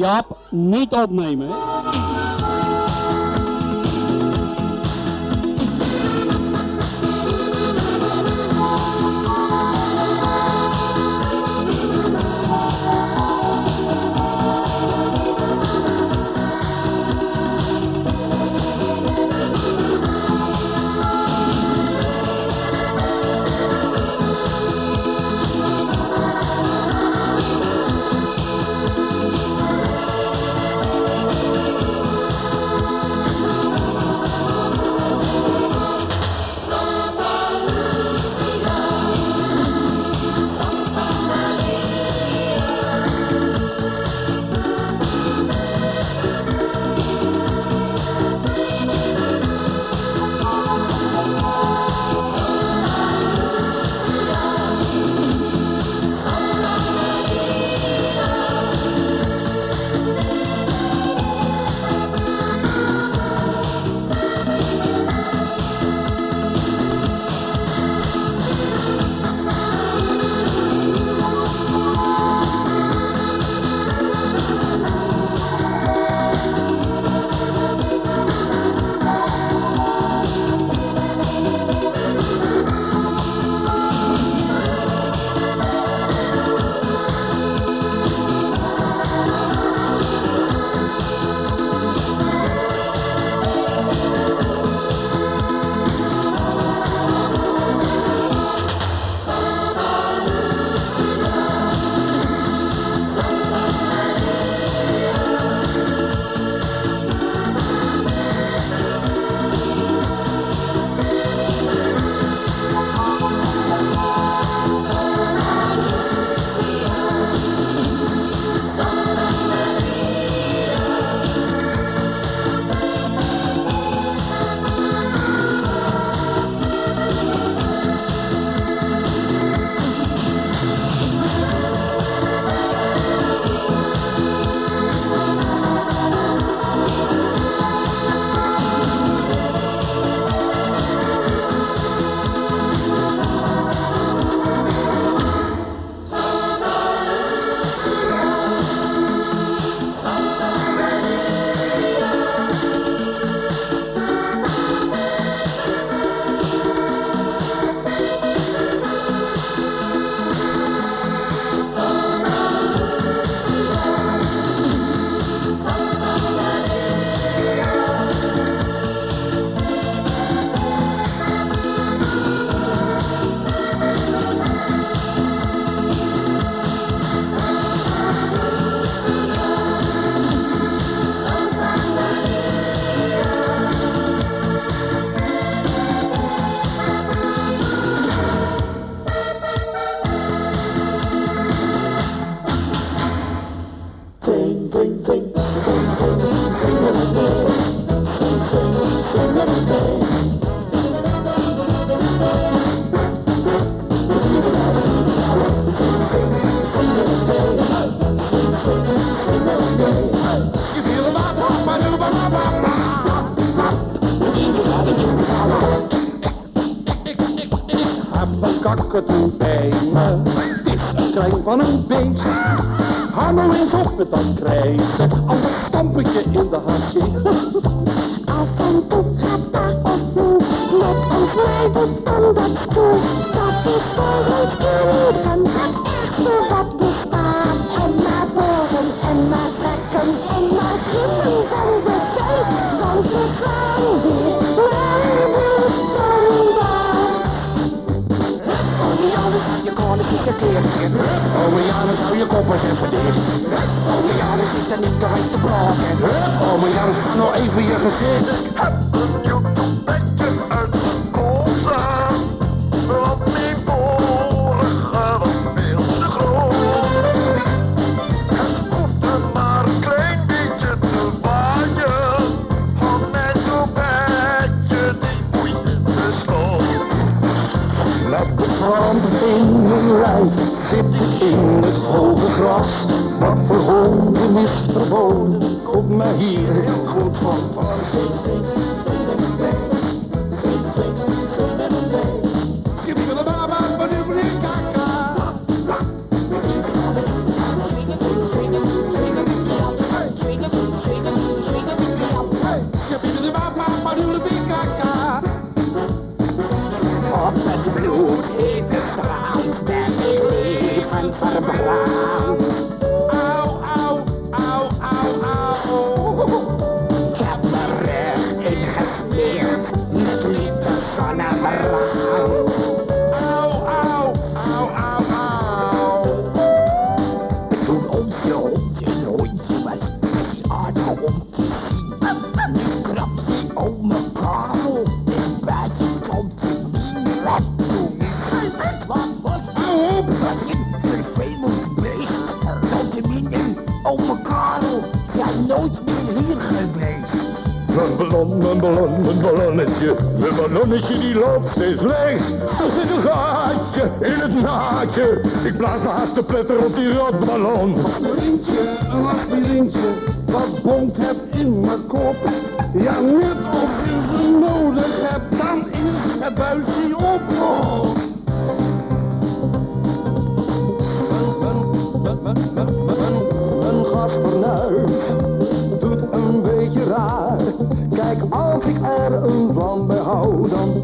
या आप नहीं तो अब नहीं मैं। Op dametje die loopt is leeg. Er zit een gaatje in het naadje. Ik blaas me haast te pletter op die rotballon. Aspirintje, een aspirintje, wat bonkt het in mijn kop. Ja, net als je ze nodig hebt, dan is het buisje op. Oh. Een gasfornuis doet een beetje raar. Kijk, als ik er een van behoud, hou, dan...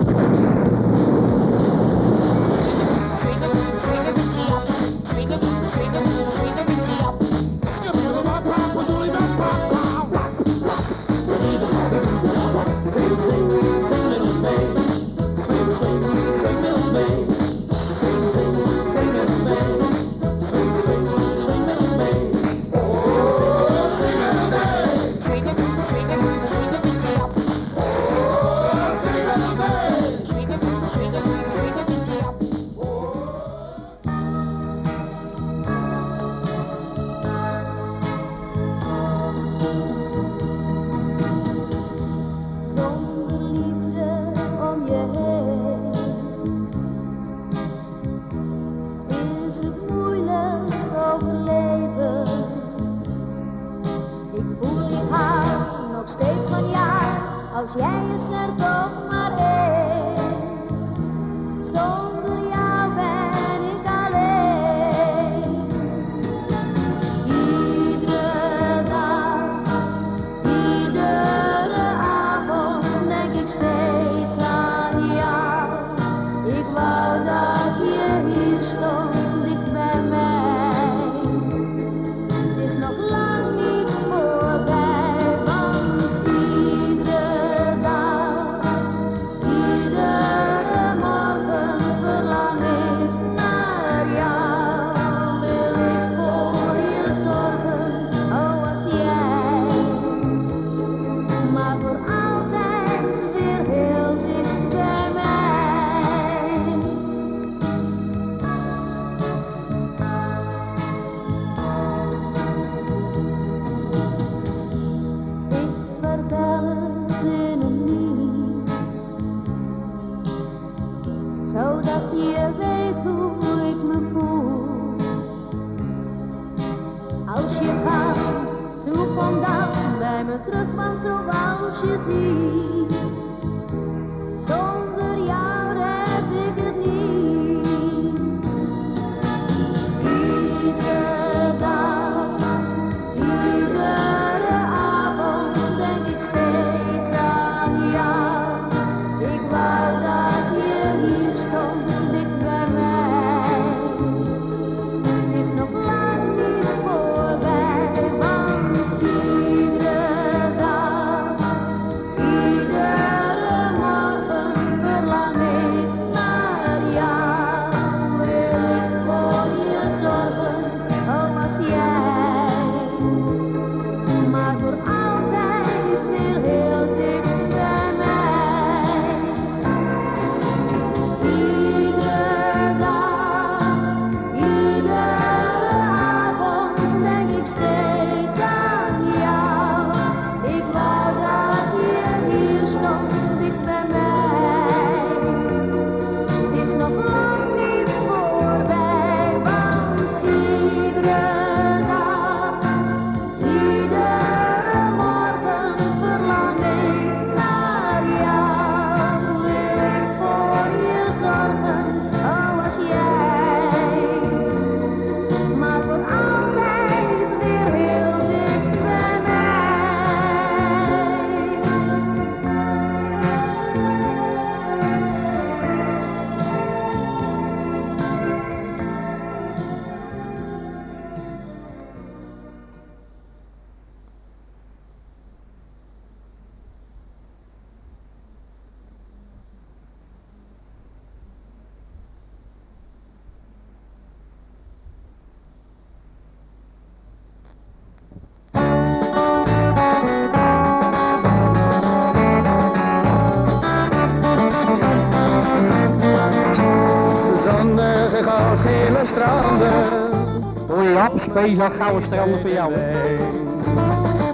speciaal gouden stranden voor jou.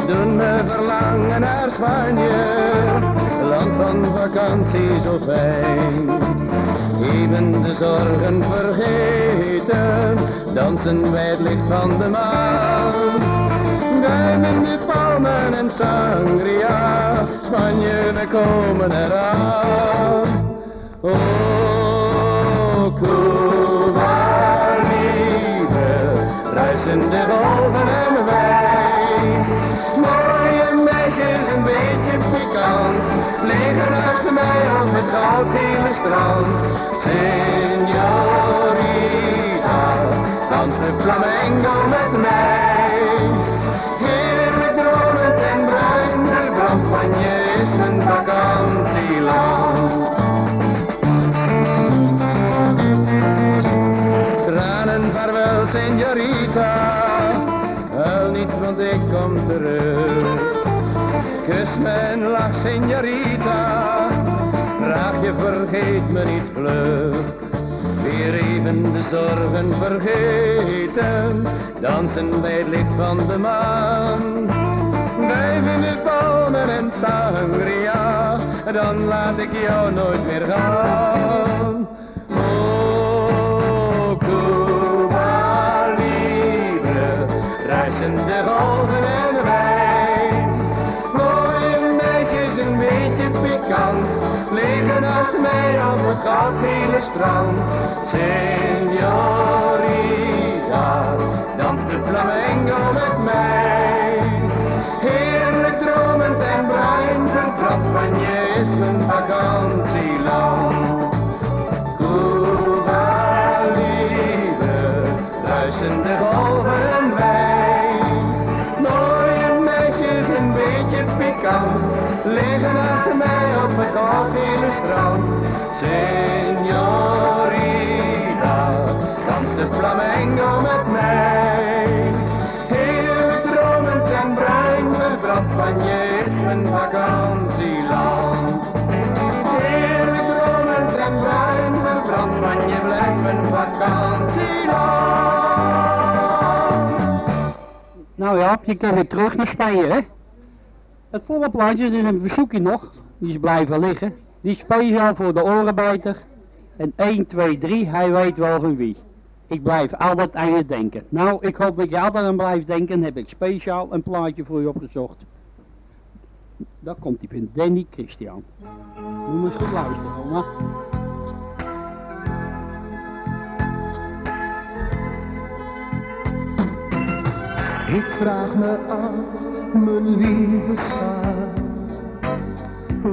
Doen me verlangen naar Spanje, land van vakantie zo fijn. Even de zorgen vergeten, dansen bij het licht van de maan. Duimen de palmen en sangria, Spanje, we komen eraan. Oh, Mooie meisjes, een beetje pikant, liggen naast mij op het goudgele strand. Señorita, dans de flamenco met mij. Heerlijk dronend en bruin, de brand Spanje is mijn vakantieland. Want ik kom terug. Kus me en lach, señorita. Vraag je, vergeet me niet vlug. Weer even de zorgen vergeten. Dansen bij het licht van de maan. Blijven de palmen en sangria. Dan laat ik jou nooit meer gaan. Ruisende golven en wijn. Mooie meisjes, een beetje pikant, liggen naast mij op het goudgele strand. Señorita, dans de flamenco met mij. Heerlijk dromend en bruin, vertrapt Spanje is mijn vakantieland. Pikant, liggen naast mij op het goudgele strand. Señorita, dans de flamenco met mij. Heerlijk dromend en bruin, verbrand Spanje is mijn vakantieland. Heerlijk dromend en bruin, verbrand Spanje blijft mijn vakantieland. Nou ja, je kan weer terug naar Spanje, hè? Het volle plaatje is een verzoekje nog. Die is blijven liggen. Die is speciaal voor de orenbijter. En 1, 2, 3, hij weet wel van wie. Ik blijf altijd aan je denken. Nou, ik hoop dat je altijd aan blijft denken. Heb ik speciaal een plaatje voor je opgezocht. Daar komt hij van Danny Christian. Moet maar eens goed luisteren, oma. Ik vraag me af, mijn lieve schat,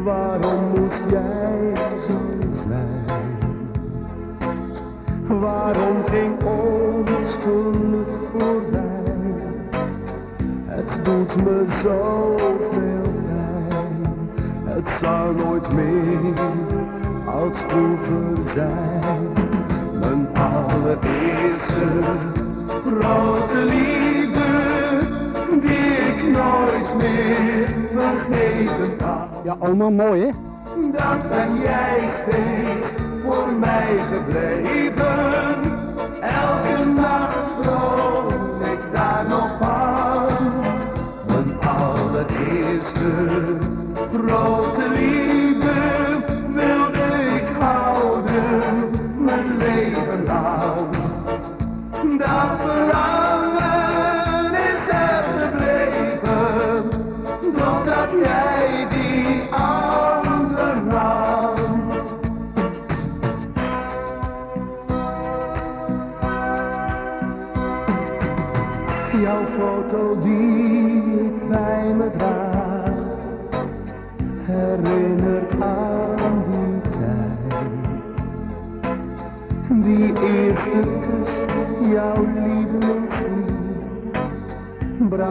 waarom moest jij zo zijn? Waarom ging ons geluk voorbij? Het doet me zoveel pijn, het zou nooit meer als vroeger zijn. Mijn allereerste grote liefde, nooit meer vergeten kan. Ja, oma, mooi hè? Dat ben jij steeds voor mij gebleven. Elke nacht droom ik daar nog van. Mijn allereerste grote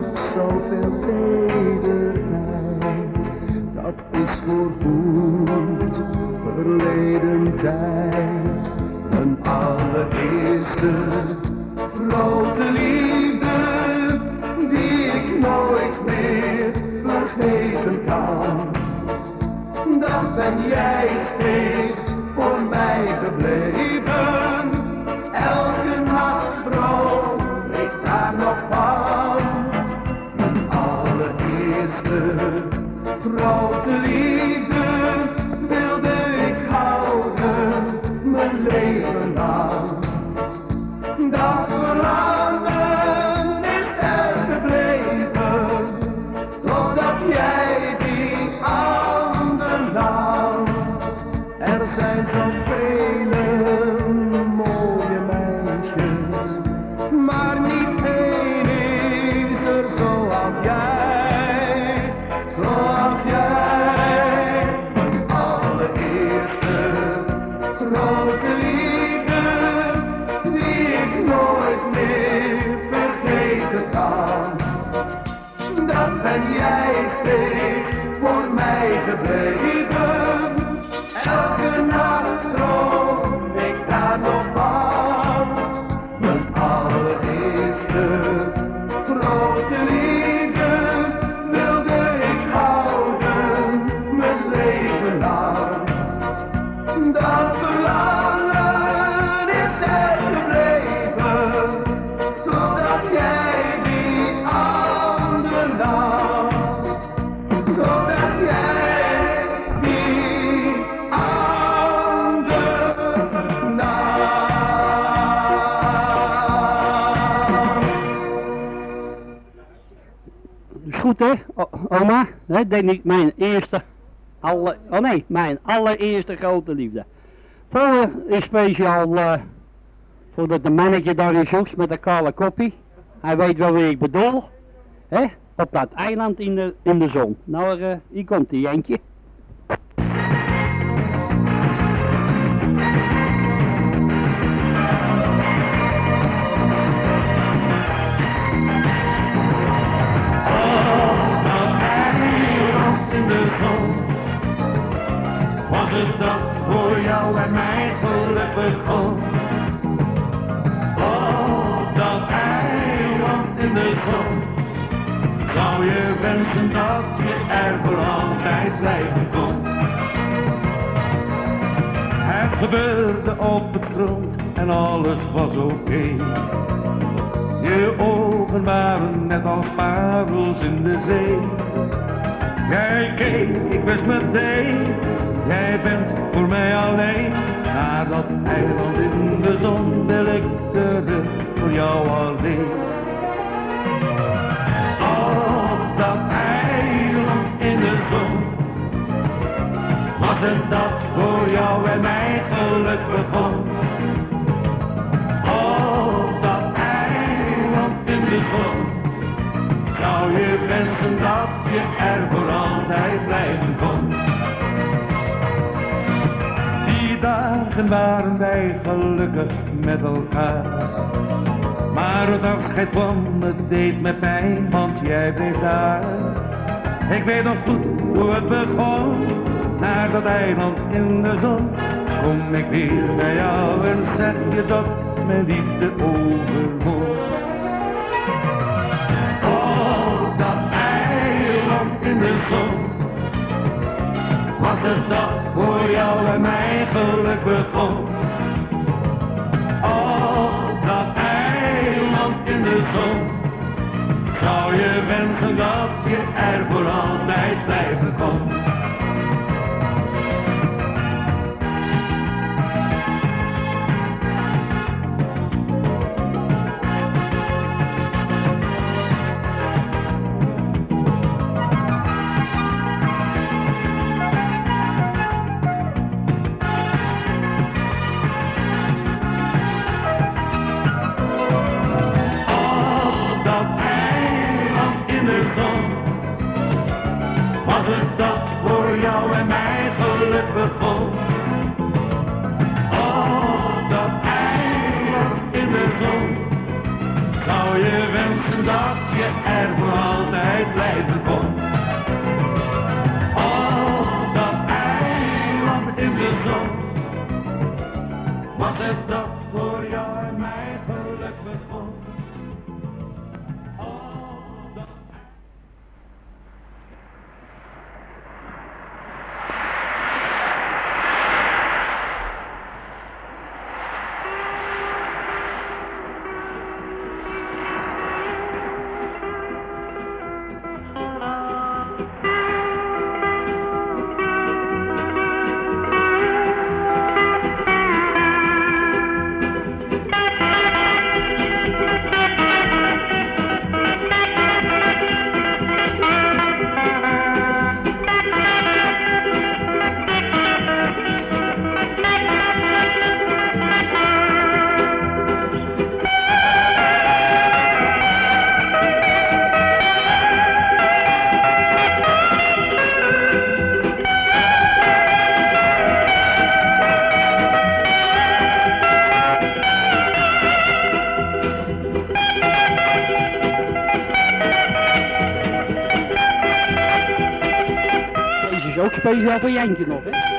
zoveel tederheid. Dat is voorgoed verleden tijd. Een allereerste grote liefde, oma? Hè, denk ik mijn eerste, alle, oh nee, mijn allereerste grote liefde. Voor is speciaal eh voor dat de mannetje daar is zoekt met een kale koppie. Hij weet wel wie ik bedoel. Hè? Op dat eiland in de, in de zon. Nou, eh, hier komt hij, Jentje. Dat voor jou en mij geluk begon? Oh, dat eiland in de zon. Zou je wensen dat je er voor altijd blijven kon? Het gebeurde op het strand en alles was oké. Je ogen waren net als parels in de zee. Jij keek, ik wist meteen, jij bent voor mij alleen. Naar dat eiland in de zon wil ik terug voor jou alleen. Oh, dat eiland in de zon. Was het dat voor jou en mij geluk begon? Oh, dat eiland in de zon. Zou je wensen dat je er voor altijd blijven kon? Dagen waren wij gelukkig met elkaar. Maar het afscheid kwam, het deed me pijn, want jij bleef daar. Ik weet nog goed hoe het begon, naar dat eiland in de zon. Kom ik weer bij jou en zeg je dat mijn liefde overwon. Oh, dat eiland in de zon. Dat voor jou en mij geluk begon? Oh, dat eiland in de zon. Zou je wensen dat je er voor altijd blijven kon? Is ook speciaal voor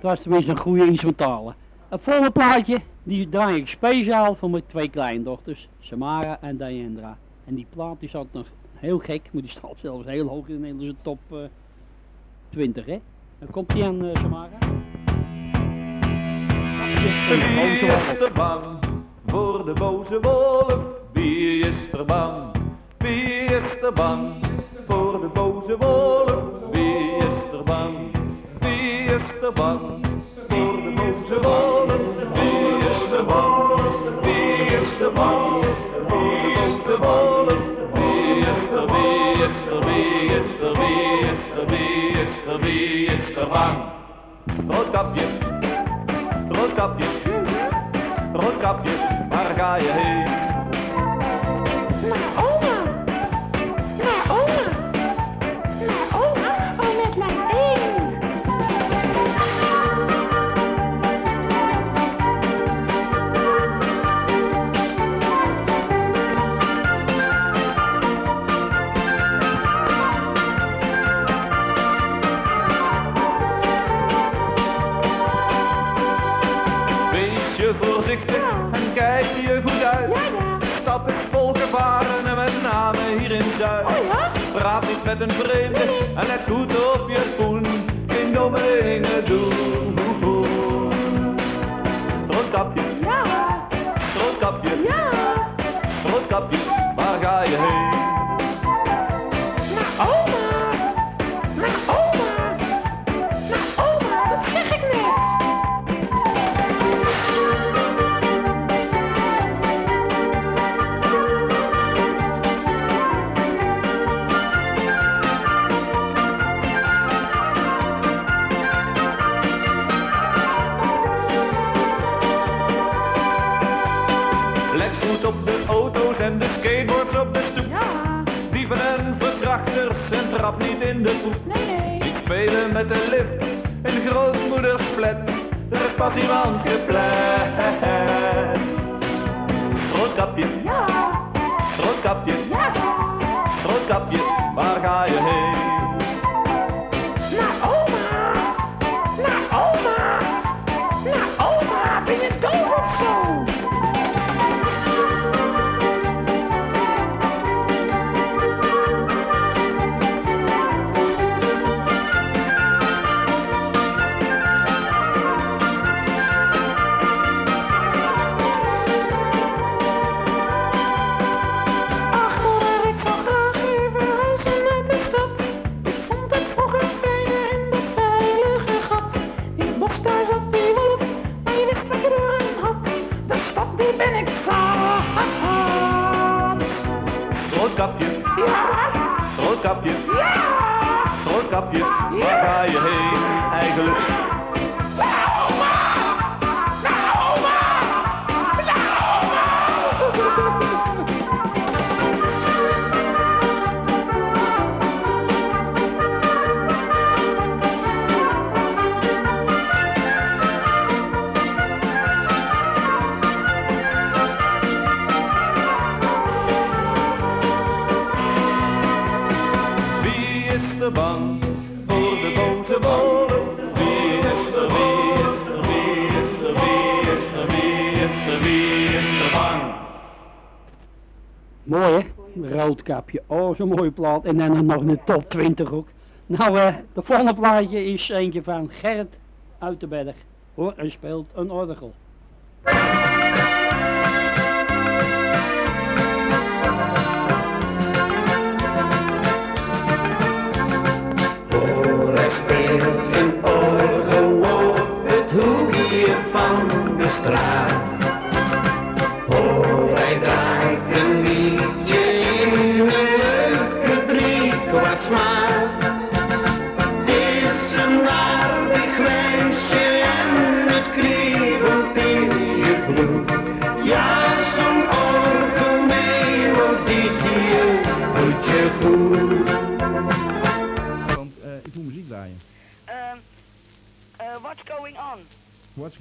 Dat was tenminste een goede instrumentale. Het volgende plaatje, die draai ik speciaal voor mijn twee kleindochters, Samara en Diandra. En die plaat is altijd nog heel gek, maar die staat zelfs heel hoog in de Nederlandse top eh, 20, hè. Dan komt die aan, eh, Samara. Een is voor de boze wolf? Wie is er bang? Wie bang voor de boze wolf? Wie is er bang? Wie is er bang voor de boze wolf? Wie is er bang? Wie is er bang voor de boze wolf? Wie is er, wie is er, wie is er, wie is er, wie is er, wie is er bang? Roodkapje, roodkapje, roodkapje, waar ga je heen? Een vreemde en let goed op je schoen. Geen domme dingen doen. Roodkapje, Ja. roodkapje, Ja. roodkapje, waar ga je heen? Trap niet in de poep. Nee, nee. Niet spelen met de lift in grootmoeders flat. Er is pas iemand geplet. Roodkapje, Ja. roodkapje, Ja. roodkapje, waar ga je heen? Kapje, Oh, zo'n mooie plaat. En dan nog een top 20 ook. Nou, uh, de volgende plaatje is eentje van Gerrit Uitenberg. Hoor, en speelt een orgel.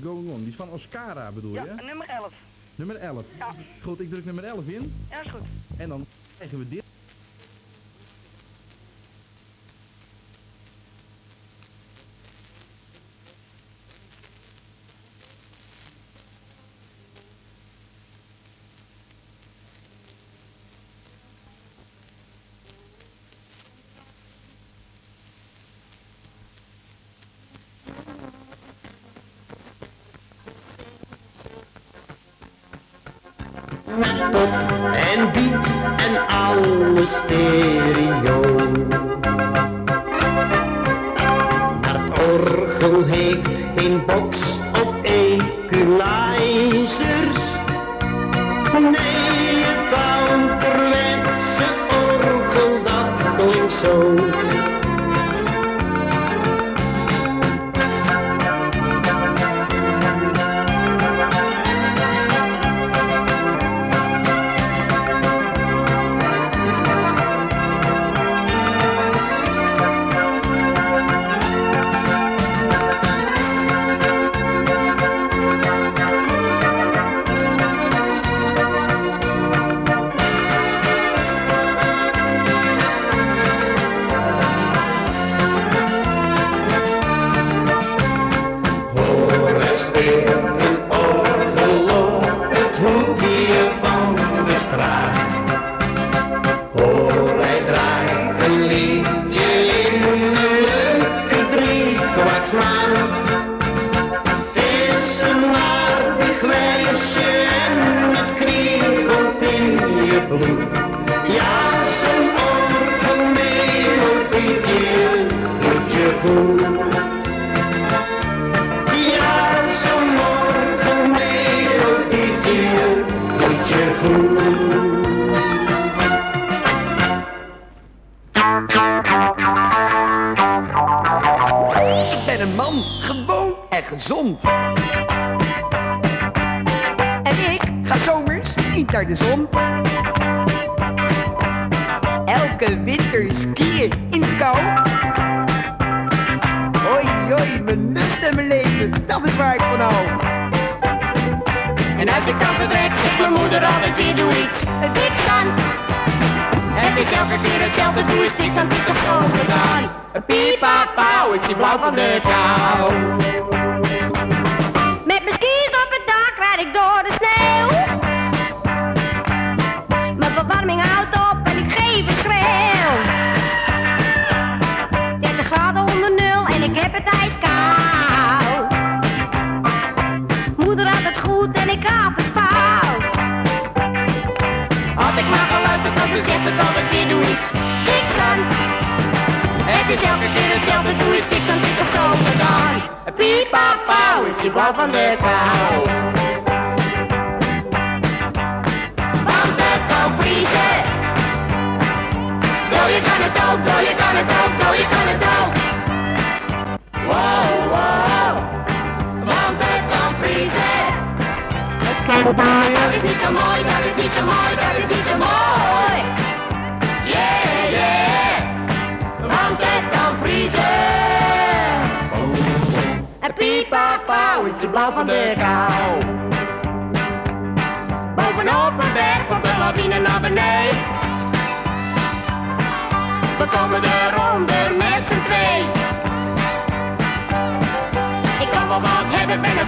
Going Die is van Oscara bedoel ja, je? Ja, nummer 11. Nummer 11. Ja. Goed, ik druk nummer 11 in. Ja, is goed. En dan krijgen we dit.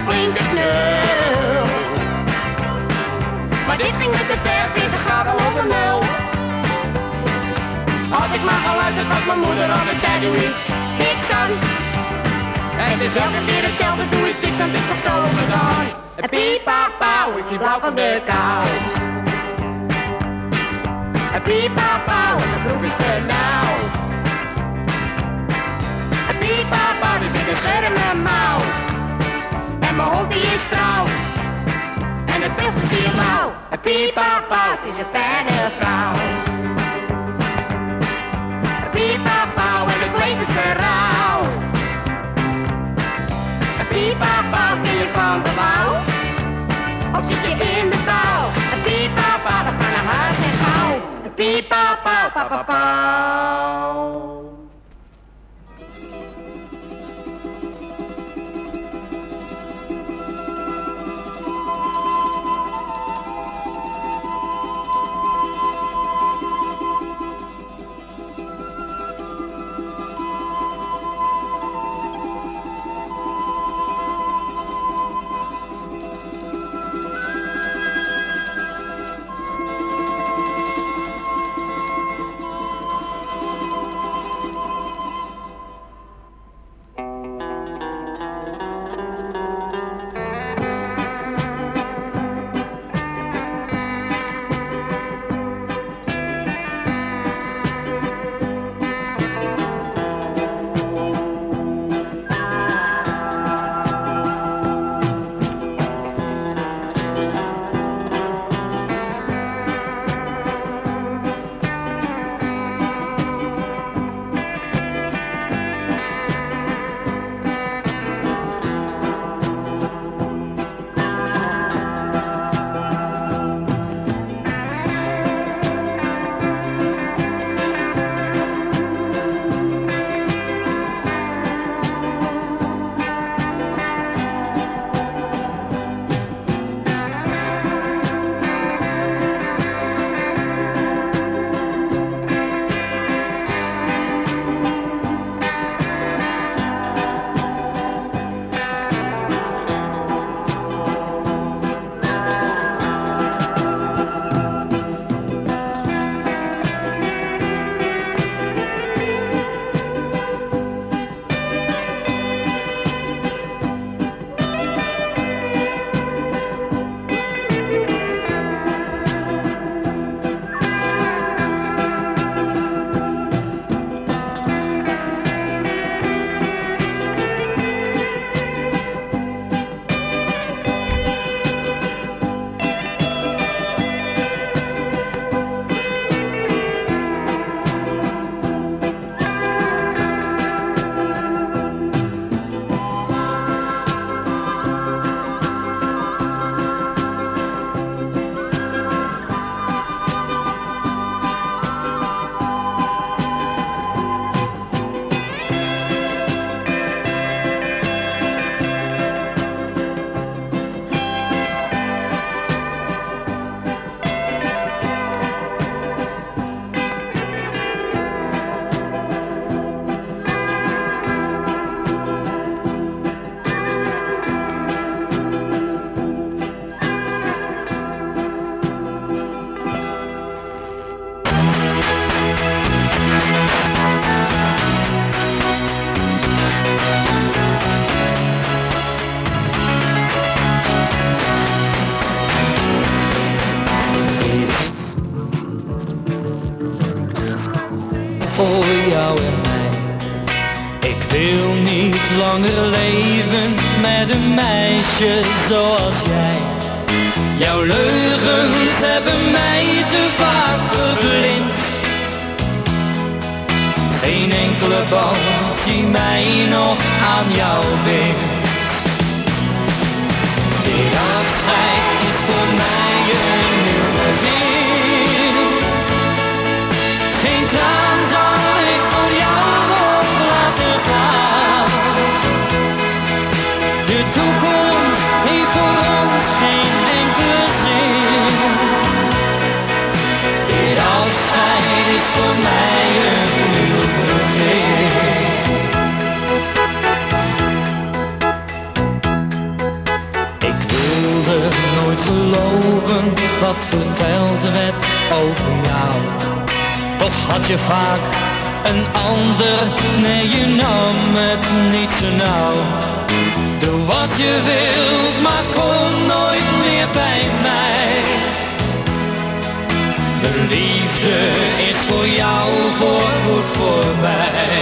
Flinke knul. Maar dit ging met de ver, 40 graden een nul. Had ik maar geluisterd wat mijn moeder altijd zei, doe iets, niks aan. En dus elke keer hetzelfde, doe iets, niks aan, het is toch zo gedaan. En piepa, pauw, ik zie blauw van de kou. En piepa, pauw, en de broek is te nauw. En piepa, pauw, er zit een scherm en mouw. Mijn hond die is trouw. En het beste zie je mouw. En piepa, pauw, het is een fijne vrouw. En piepa, pauw, en het vlees is verrouw. En piepa, pauw, ken je van de wouw? Of zit je in de kou? En piepa, pauw, we gaan naar huis en gauw. En piepa, pauw, meisje je vaak een ander? Nee, je nam het niet zo nauw. Doe wat je wilt, maar kom nooit meer bij mij. De liefde is voor jou voorgoed voorbij.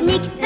Nick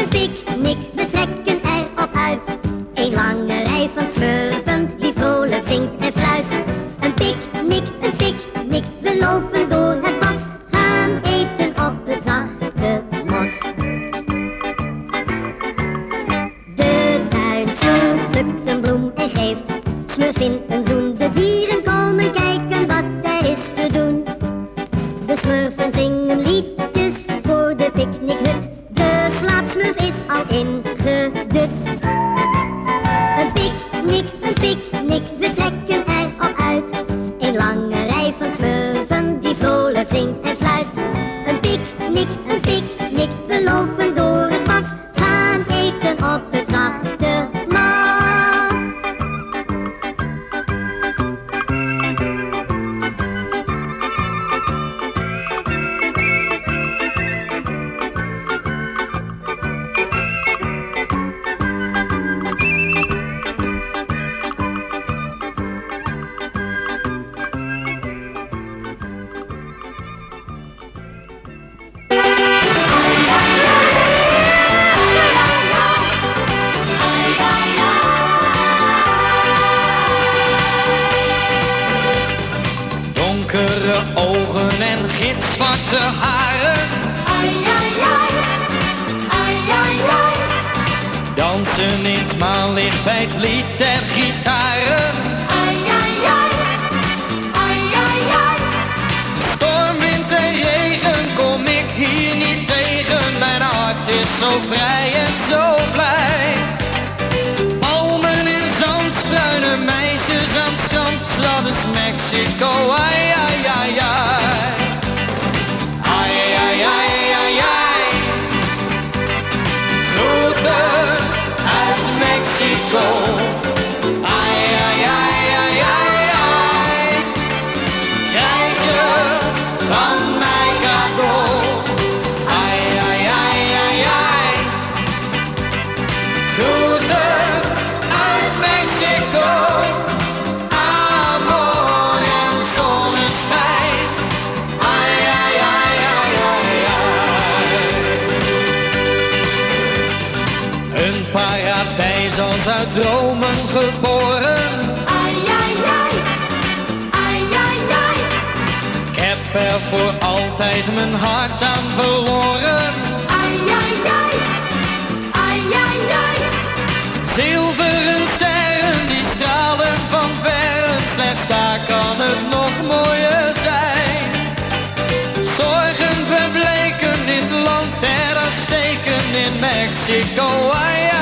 Mexico, I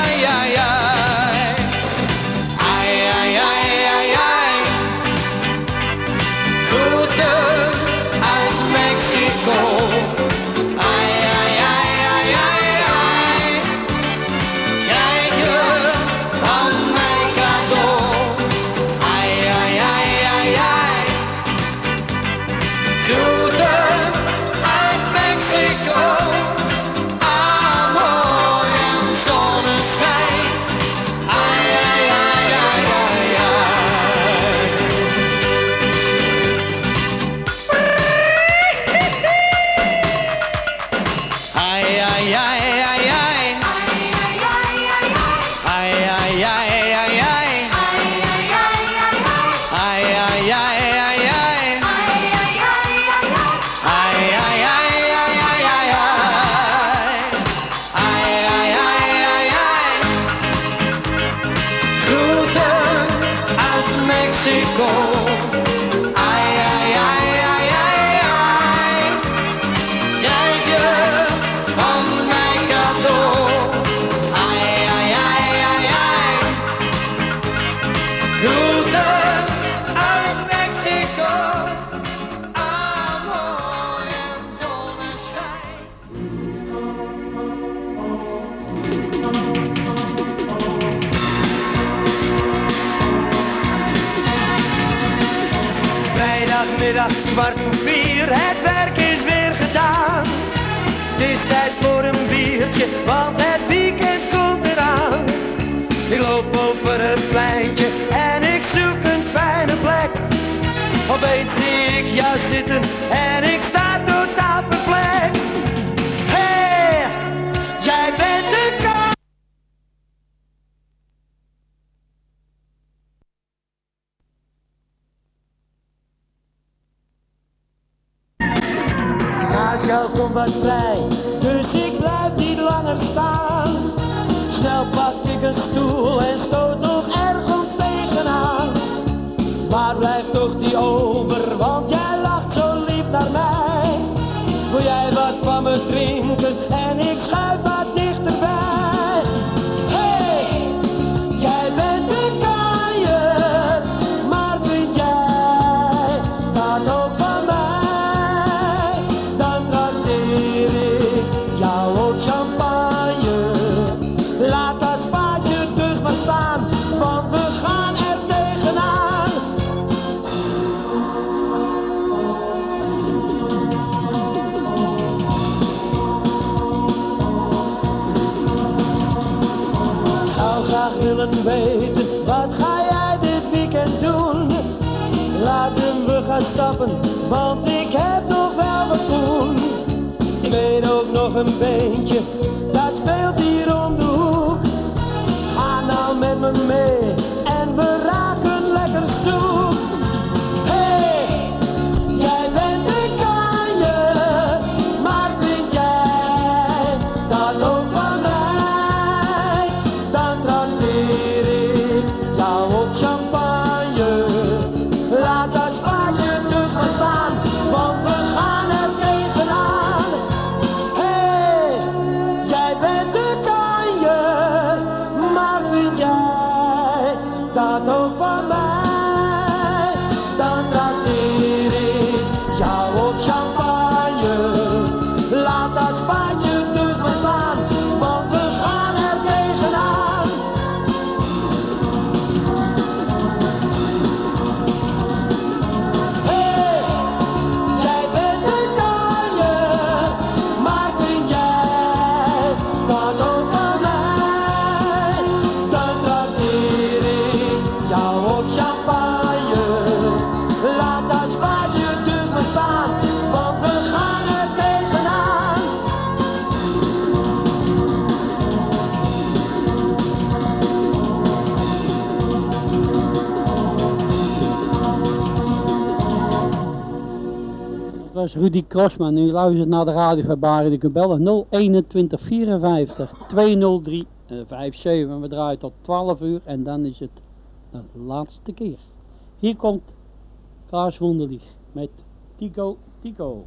zitten en ik sta totaal perplex. Hey, jij bent de kaart. Naast jou komt wat vrij, dus ik blijf niet langer staan. Snel pak ik een stoel en stoot nog ergens tegenaan. Waar blijft toch die over, want jij lief naar. Wil jij wat van me drinken en ik schuif weten, wat ga jij dit weekend doen? Laten we gaan stappen, want ik heb nog wel wat poen. Ik weet ook nog een beentje, dat speelt hier om de hoek. Ga nou met me mee en we raken lekker zoek. Rudy Krosman. U luistert naar de radio van Baren. Kunt bellen 021 54 203 eh, 57. We draaien tot 12 uur en dan is het de laatste keer. Hier komt Klaas Wonderlich met Tico Tico.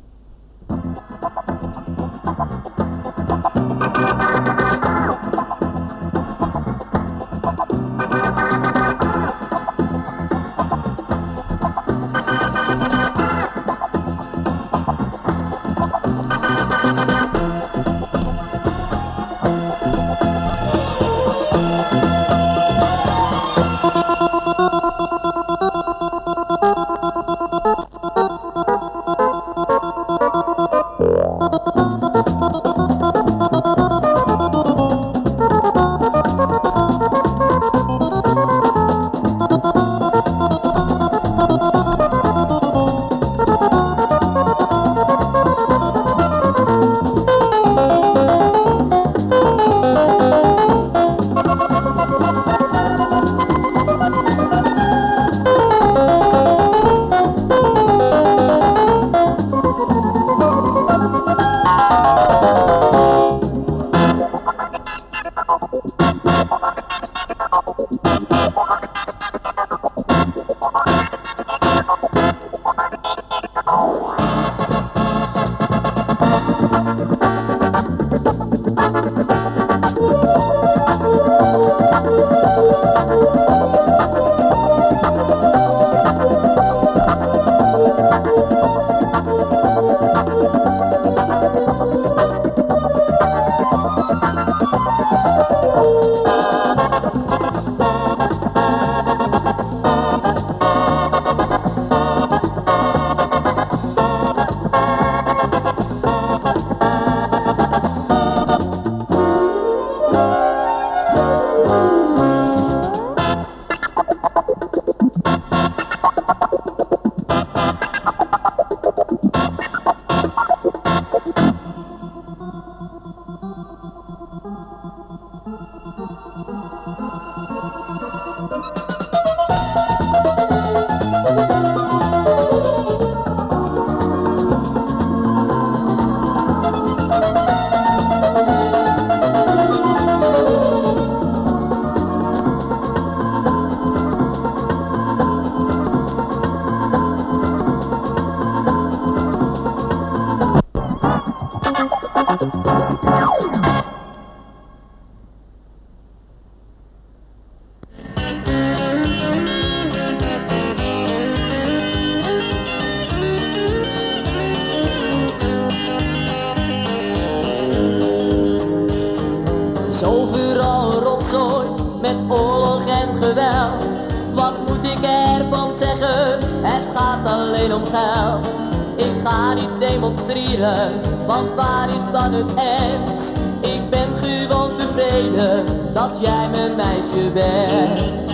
Want waar is dan het eind? Ik ben gewoon tevreden dat jij mijn meisje bent.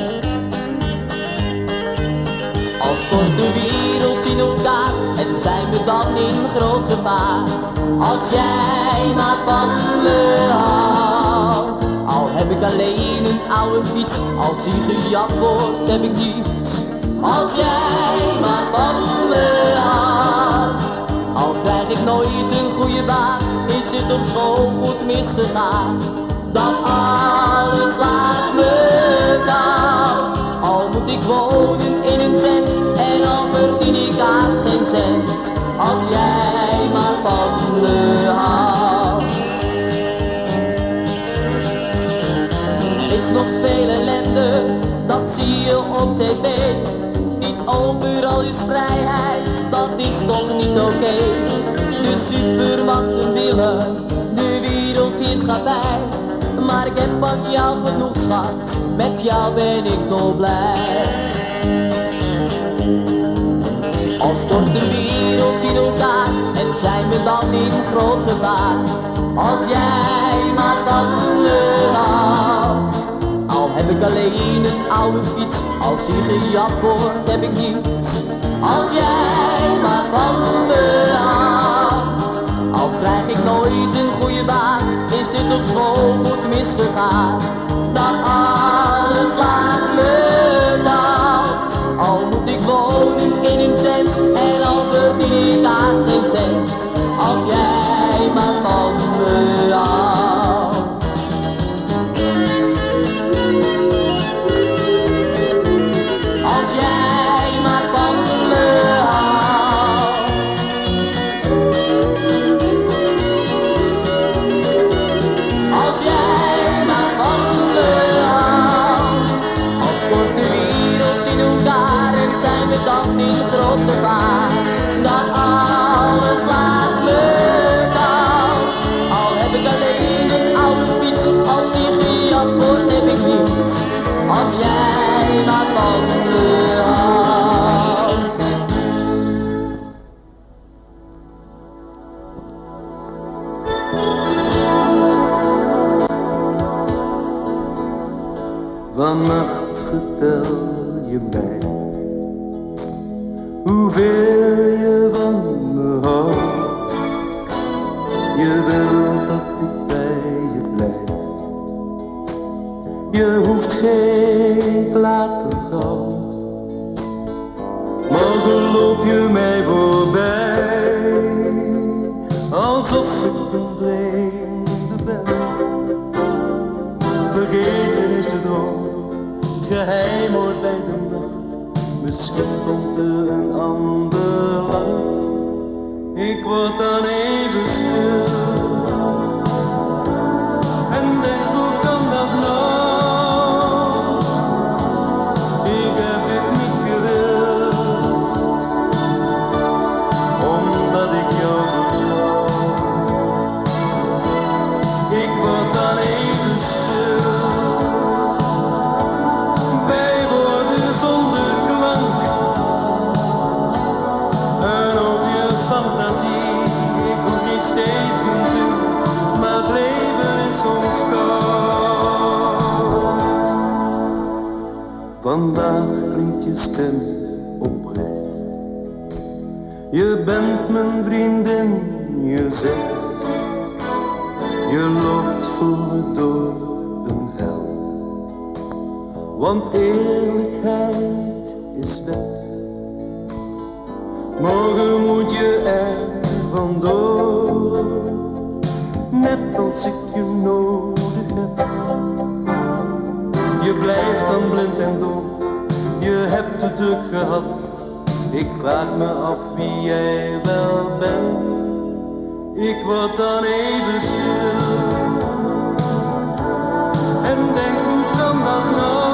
Als stort de wereld in elkaar en zijn we dan in groot gevaar. Als jij maar van me houdt. Al heb ik alleen een oude fiets, als die gejat wordt heb ik niets. Als jij maar van me houdt. Ik nooit een goede baan, is het op school goed misgegaan. Dat alles laat me koud. Al moet ik wonen in een tent en al verdien ik haast geen cent. Als jij maar van me houdt. Er is nog veel ellende, dat zie je op tv. Niet overal is vrijheid, dat is toch niet oké. De supermachten willen de wereldheerschappij. Maar ik heb van jou genoeg schat, met jou ben ik dolblij. Al stort de wereld in elkaar en zijn we dan in groot gevaar. Als jij maar van me houdt. Al heb ik alleen een oude fiets, als die gejat wordt heb ik niets. Als jij maar van me. Krijg ik nooit een goede baan, is het op school goed misgegaan. Dat alles laat me koud. Al moet ik wonen in een tent en al verdien ik haast geen cent. Als jij Vandaag klinkt je stem oprecht. Je bent mijn vriendin, je zegt. Je loopt voor me door een hel. Want eerlijkheid is wet. Morgen moet je er vandoor. Net als ik je. Je blijft dan blind en doof. Je hebt het druk gehad. Ik vraag me af wie jij wel bent. Ik word dan even stil. En denk hoe kan dat nou?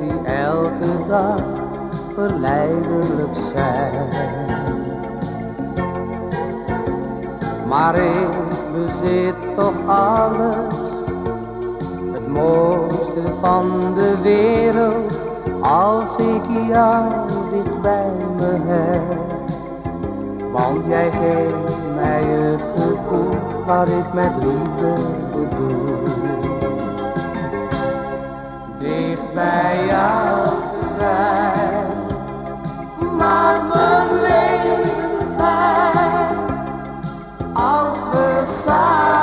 die elke dag verleidelijk zijn. Maar ik bezit toch alles, het mooiste van de wereld, als ik jou dicht bij me heb. Want jij geeft mij het gevoel waar ik met liefde bedoel bij jou te zijn. Maak mijn leven fijn als we samen.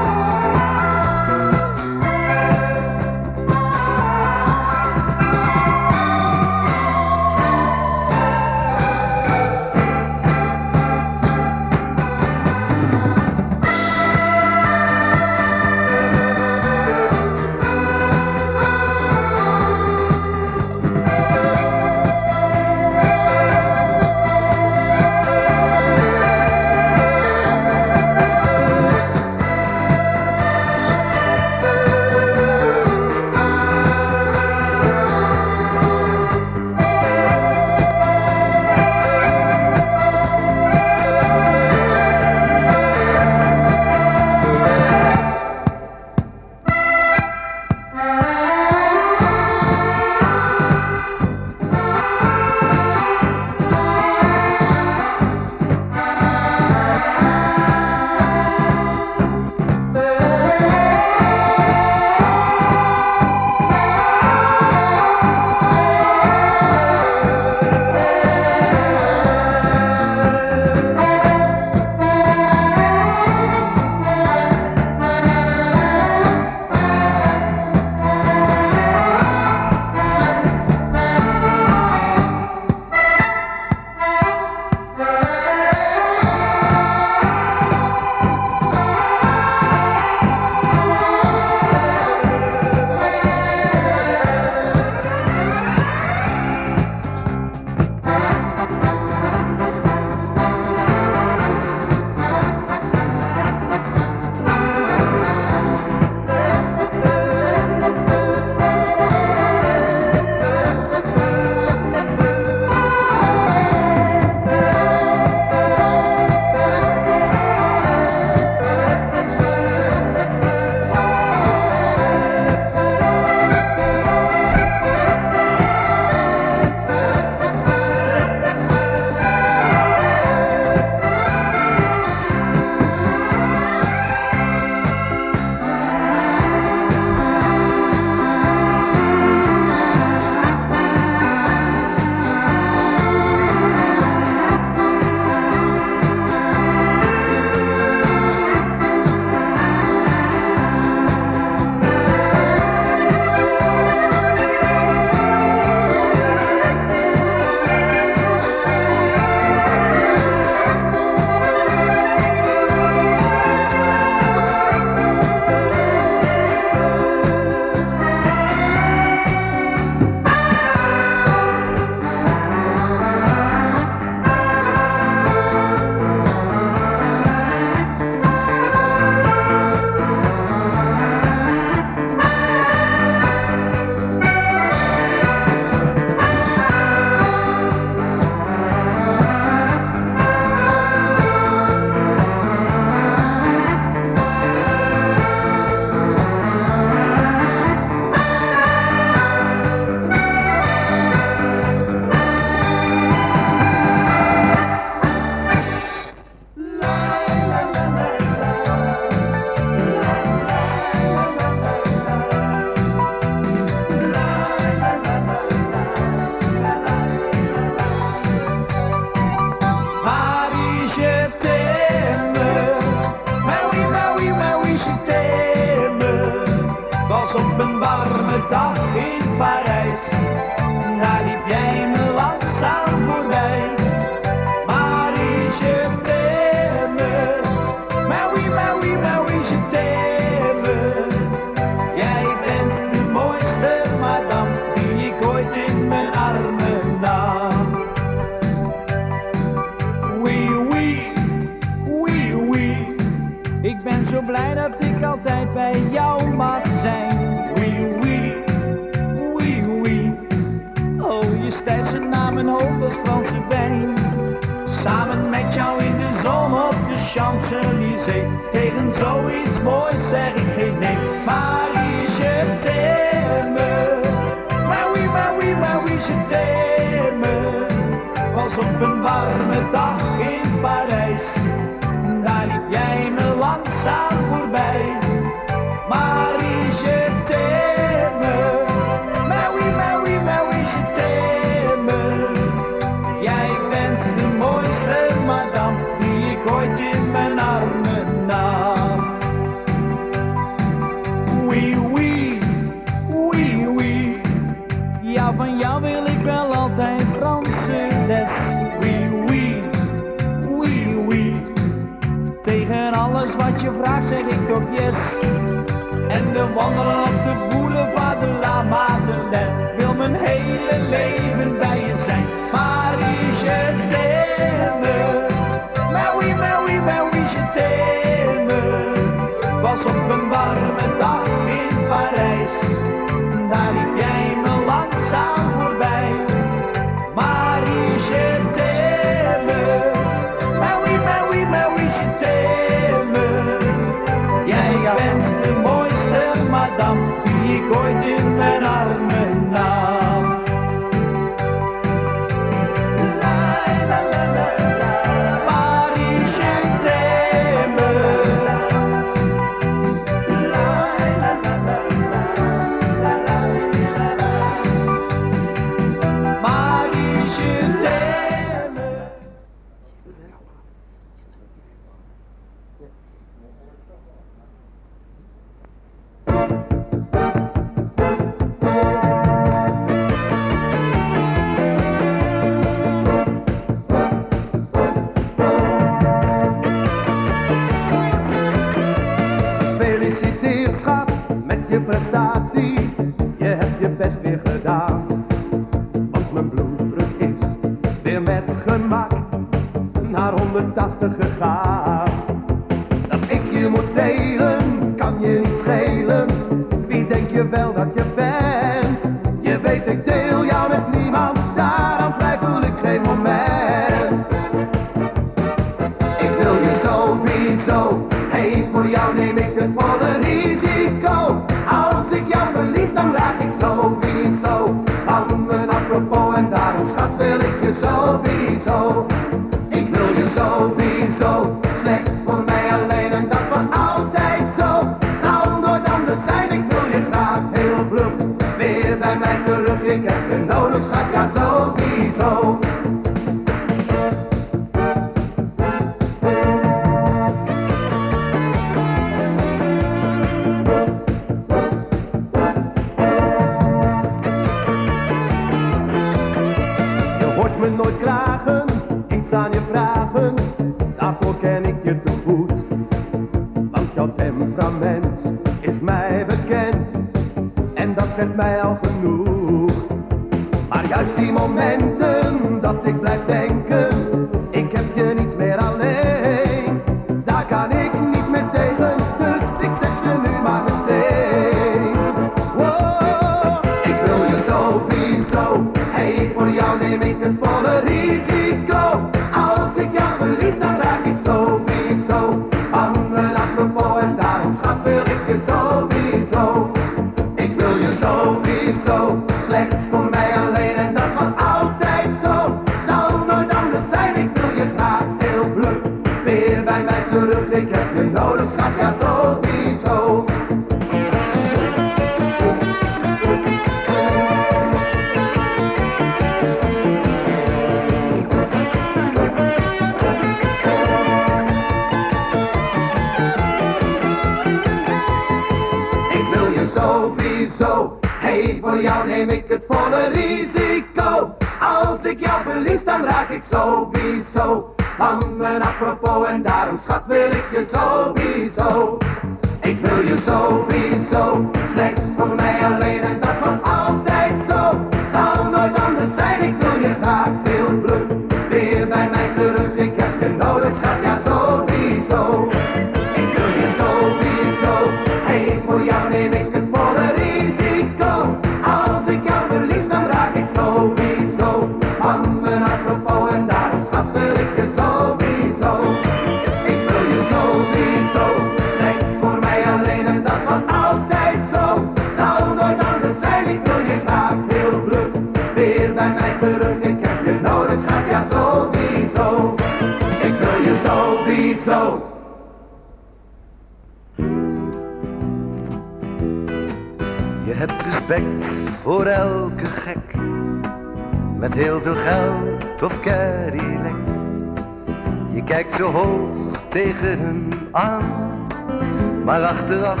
Maar achteraf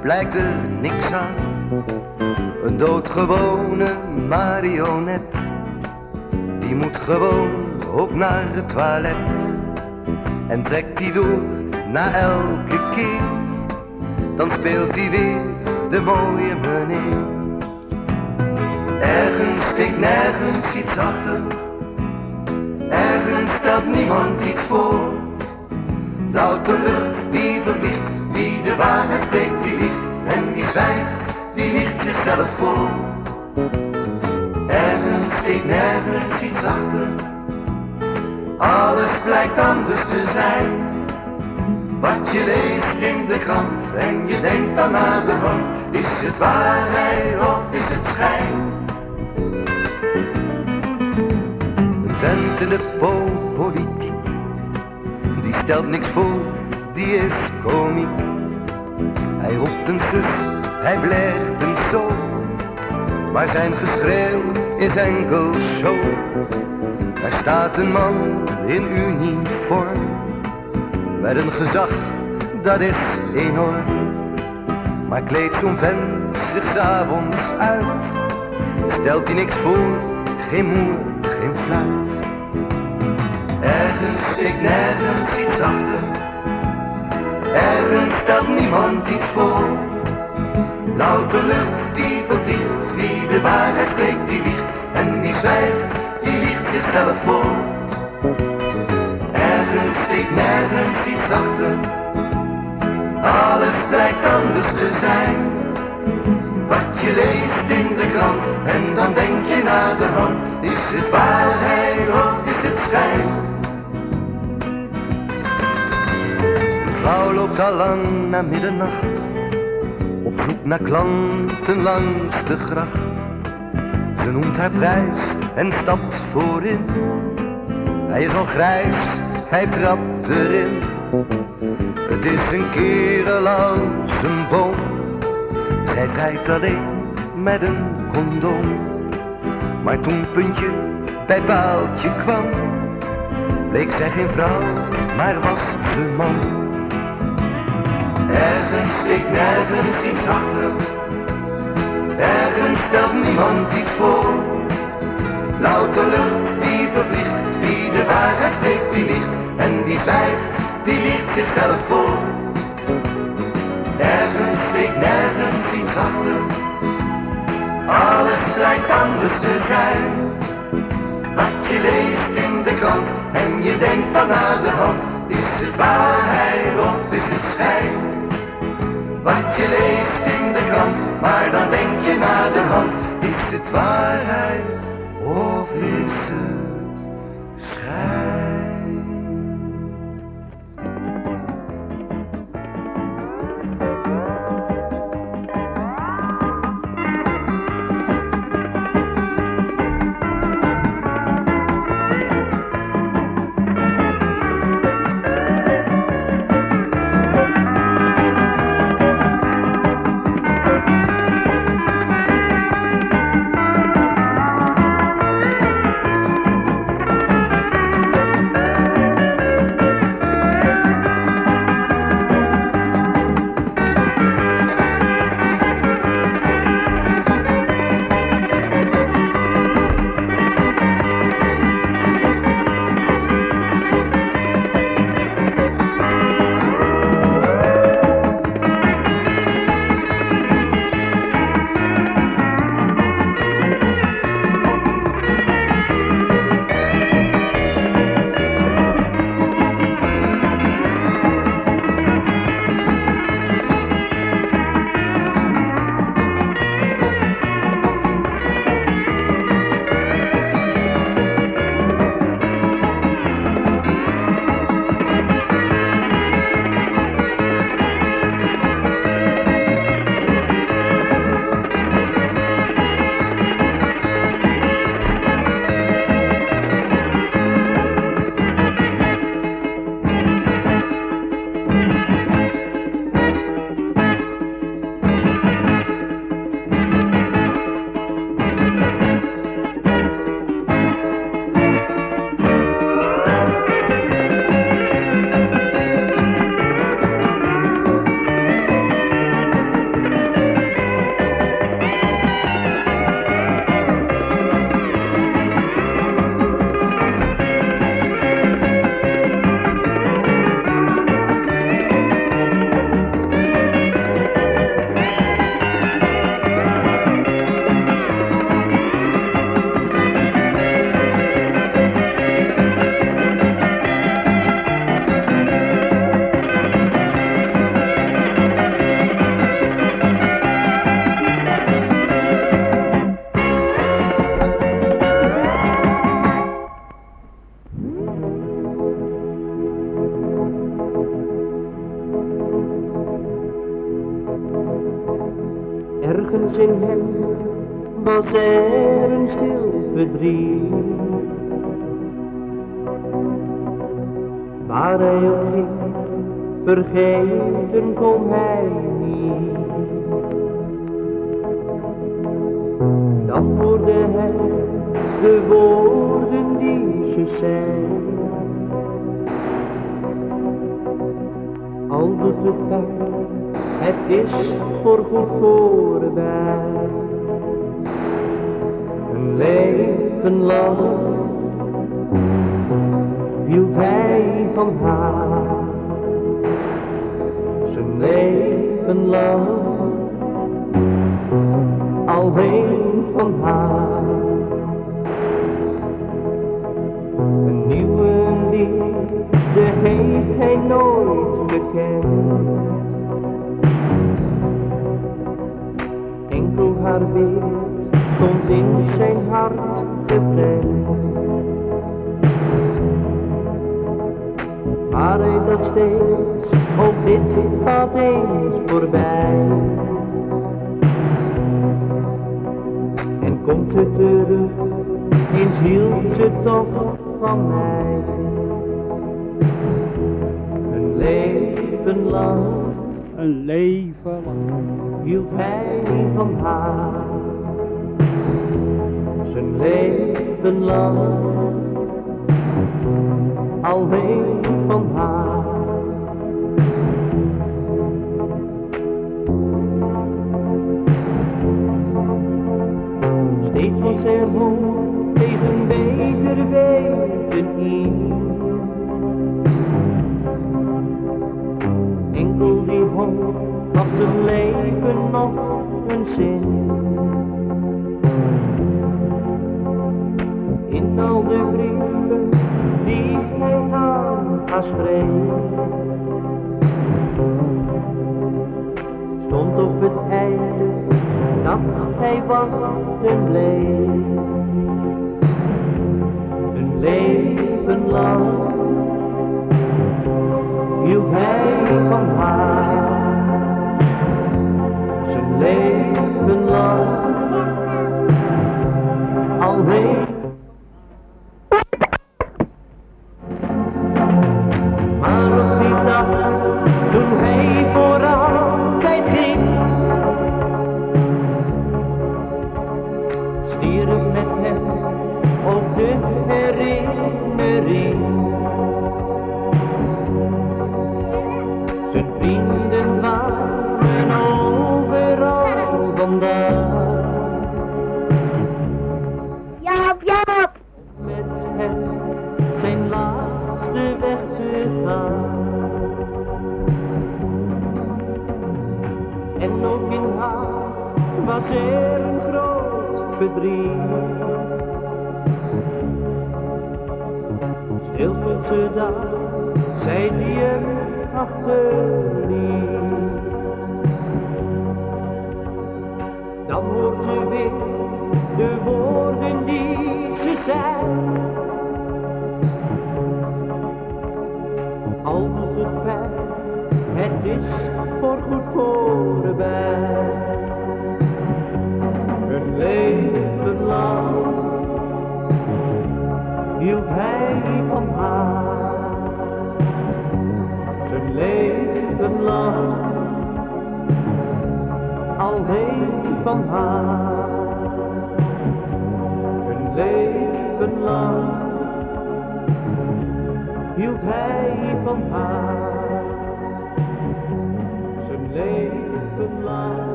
blijkt er niks aan. Een doodgewone marionet. Die moet gewoon ook naar het toilet. En trekt die door na elke keer. Dan speelt hij weer de mooie meneer. Ergens steekt nergens iets achter. Ergens stelt niemand iets voor. Louter de waarheid spreekt die liegt. En wie zwijgt, die liegt zichzelf voor. Ergens steekt nergens iets achter. Alles blijkt anders te zijn. Wat je leest in de krant en je denkt dan naar de hand. Is het waarheid of is het schijn? Een vent in de po- politiek, die stelt niks voor, die is komiek. Roept een zus, hij blert een zo, maar zijn geschreeuw is enkel show. Daar staat een man in uniform, met een gezag, dat is enorm. Maar kleedt zo'n vent zich s'avonds uit, stelt hij niks voor, geen moer, geen fluit. Ergens steekt nergens iets achter, ergens stelt niemand iets voor. Louter lucht die vervliegt, wie de waarheid spreekt die liegt, en wie zwijgt, die liegt zichzelf voor. Ergens steekt nergens iets achter, alles blijkt anders te zijn. Wat je leest in de krant en dan denk je naar de is het waarheid of is het schijn? Al lang naar middernacht, op zoek naar klanten langs de gracht. Ze noemt haar prijs en stapt voorin. Hij is al grijs, hij trapt erin. Het is een kerel als een boom. Zij vrijt alleen met een condoom. Maar toen puntje bij paaltje kwam, bleek zij geen vrouw, maar was ze man. Ergens steekt nergens iets achter. Ergens stelt niemand iets voor. Louter lucht die vervliegt, wie de waarheid spreekt die liegt. En wie zwijgt, die liegt zichzelf voor. Ergens steekt nergens iets achter. Alles blijkt anders te zijn. Wat je leest in de krant en je denkt dan naar de hand. Is het waarheid of is het schijn? Wat je leest in de krant, maar dan denk je naar de hand. Is het waarheid of is het vergeten kon hij niet. Dan worden hij de woorden die ze zei. Al doet de pijn, het is voor goed voorbij. Een leven lang hield hij van haar. Stond op het einde dat hij wanten bleef. Een leven lang hield hij van haar. Zijn leven lang, alweer.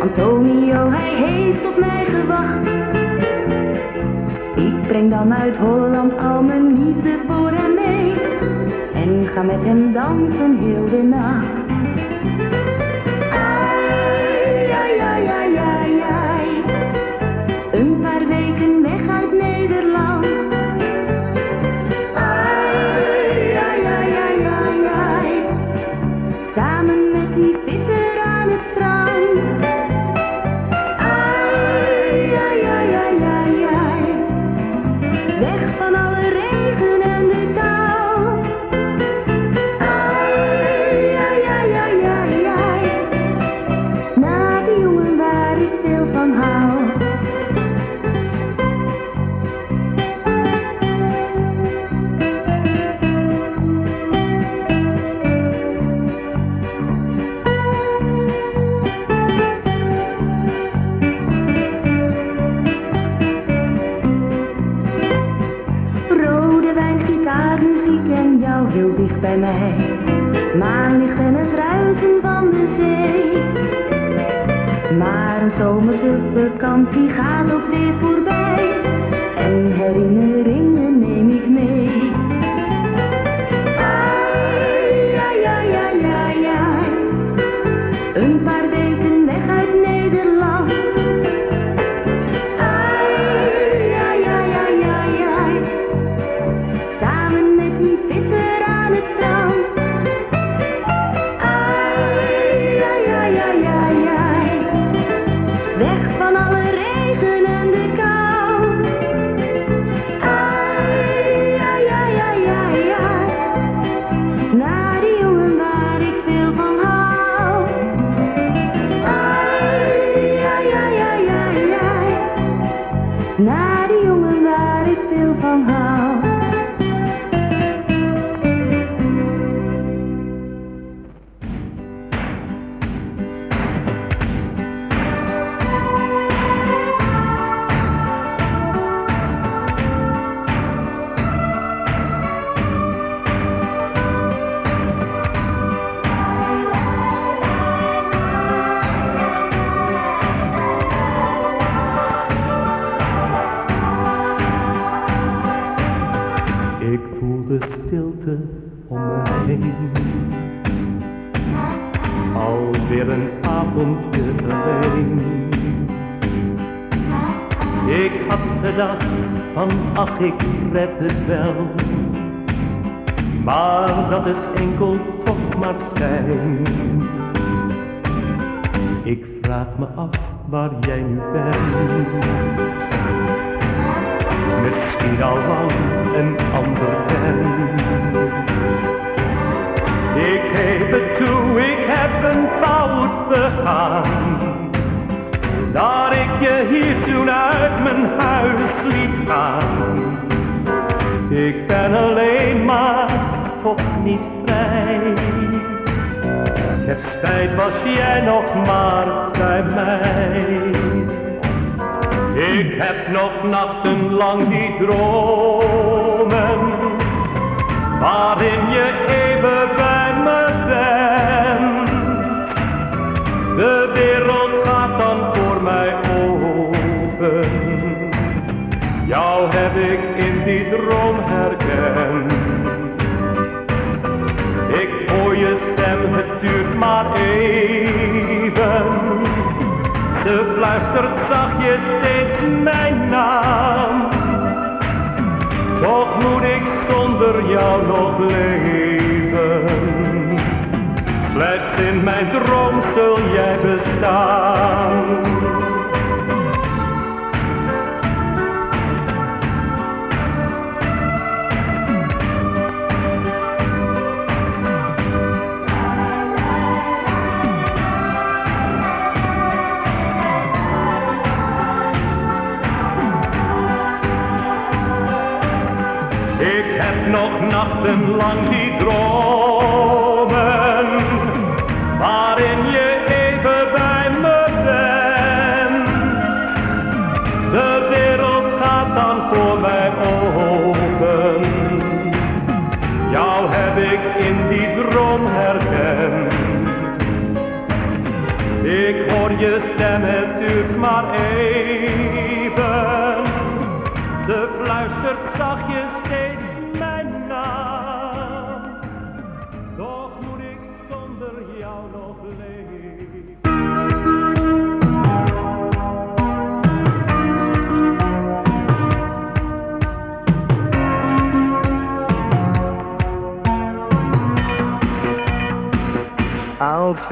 Antonio, hij heeft op mij gewacht. Ik breng dan uit Holland al mijn liefde voor hem mee. En ga met hem dansen heel de nacht. vakantie gaat ook weer voorbij. En herinner gaan. Dat ik je hier toen uit mijn huis liet gaan. Ik ben alleen maar toch niet vrij. Ik heb spijt, was jij nog maar bij mij. Ik heb nog nachten lang die dromen, waarin je even droom herken. Ik hoor je stem, het duurt maar even. Ze fluistert zachtjes steeds mijn naam. Toch moet ik zonder jou nog leven. Slechts in mijn droom zul jij bestaan. golden blonde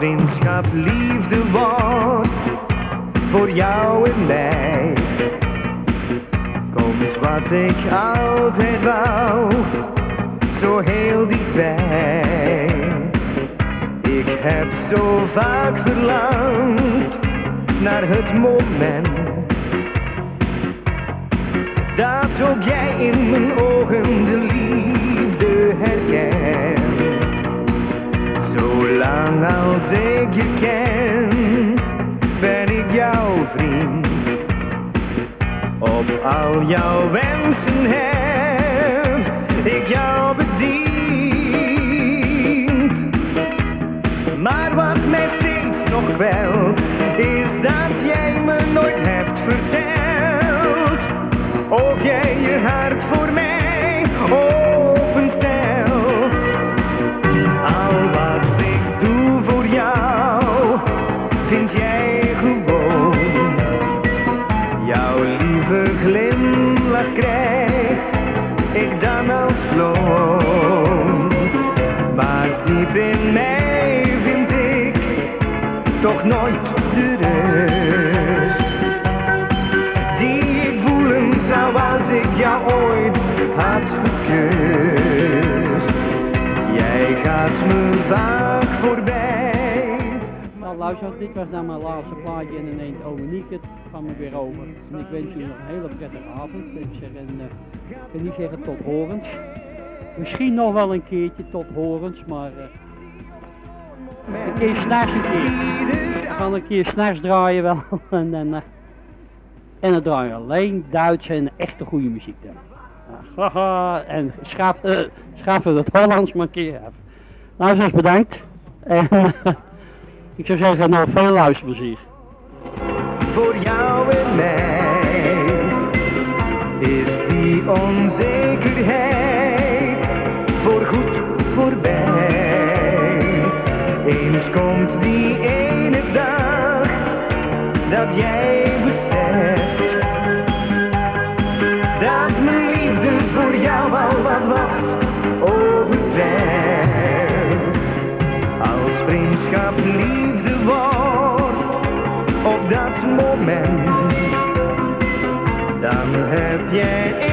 vriendschap liefde wordt voor jou en mij, komt wat ik altijd wou zo heel dichtbij. Ik heb zo vaak verlangd naar het moment dat ook jij in mijn ogen de liefde herkent. Zolang als ik je ken, ben ik jouw vriend. Op al jouw wensen heb ik jou bediend. Maar wat mij steeds nog kwelt, de. Die ik voelen zou als ik jou ooit had gekust. Jij gaat me vaak voorbij. Nou luister, dit was dan mijn laatste plaatje en ome Nieke het van me weer over. En ik wens jullie nog een hele prettige avond. Ik, zeg, en, eh, kan niet zeggen tot horens. Misschien nog wel een keertje tot horens, maar eh, een keer s'nachts een keer. Gaan een keer s'nachts draaien wel. en, dan, eh, en dan draaien we alleen Duitse en echte goede muziek dan. En schaaf, eh, schaffen het Hollands maar een keer af. Nou, zes bedankt. En ik zou zeggen, nog veel luisterplezier. voor jou en mij is die onzekerheid moment, dan heb jij